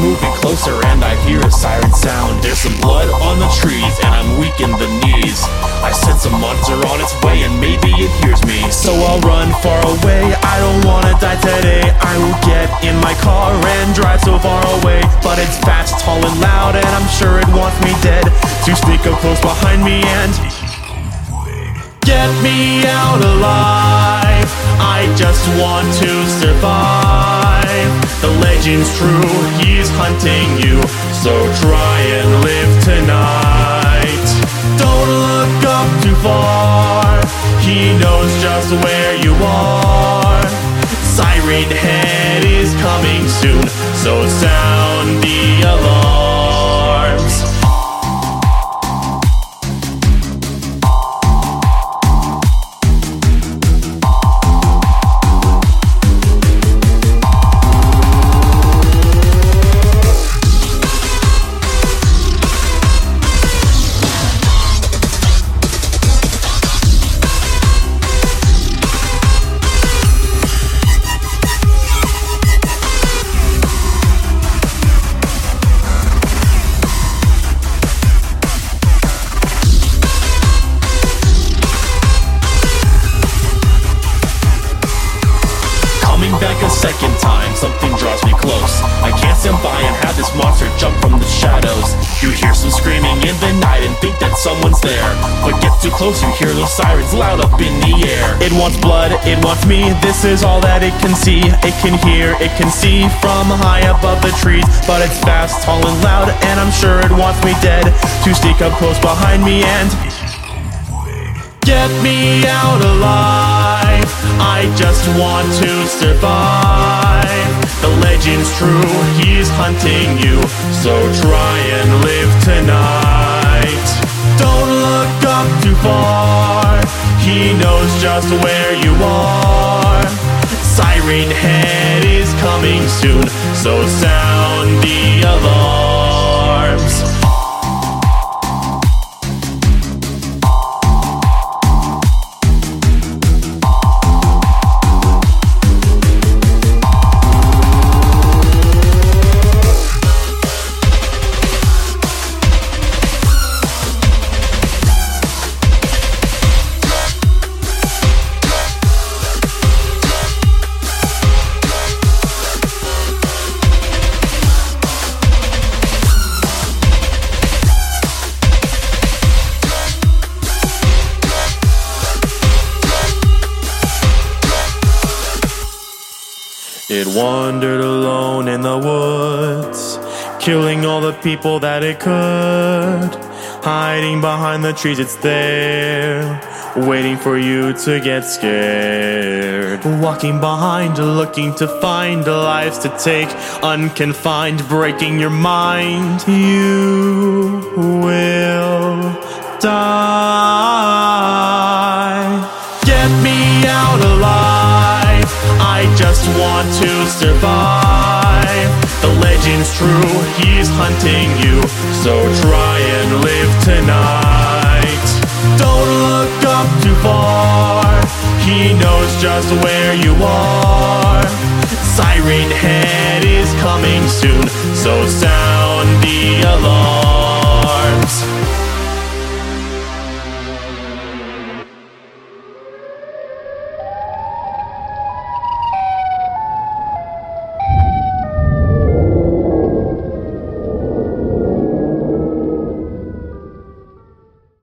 moving closer and I hear a siren sound. There's some blood on the trees and I'm weak in the knees. I sense a monster on its way and maybe it hears me. So I'll run far away. I don't wanna die today. I will get in my car and drive so far away. But it's fast, tall, and loud, and I'm sure it wants me dead. To sneak up close behind me and get me out alive. I just want to survive. The legend's true, he's hunting you. So try and live tonight. Don't look up too far. He knows just where you are. Siren Head is coming soon, so sound something draws me close. I can't stand by and have this monster jump from the shadows. You hear some screaming in the night and think that someone's there. But get too close, you hear those sirens loud up in the air. It wants blood, it wants me, this is all that it can see. It can hear, it can see from high above the trees. But it's fast, tall, and loud, and I'm sure it wants me dead. To sneak up close behind me and Get me out alive. I just want to survive. Legend's true, he's hunting you. So try and live tonight. Don't look up too far. He knows just where you are. Siren Head is coming soon. So sound the alarms. It wandered alone in the woods, killing all the people that it could. Hiding behind the trees, it's there, waiting for you to get scared. Walking behind, looking to find lives to take, unconfined, breaking your mind. You will die. Survive. The legend's true, he's hunting you. So try and live tonight. Don't look up too far. He knows just where you are. Siren Head is coming soon. So sound the alarm.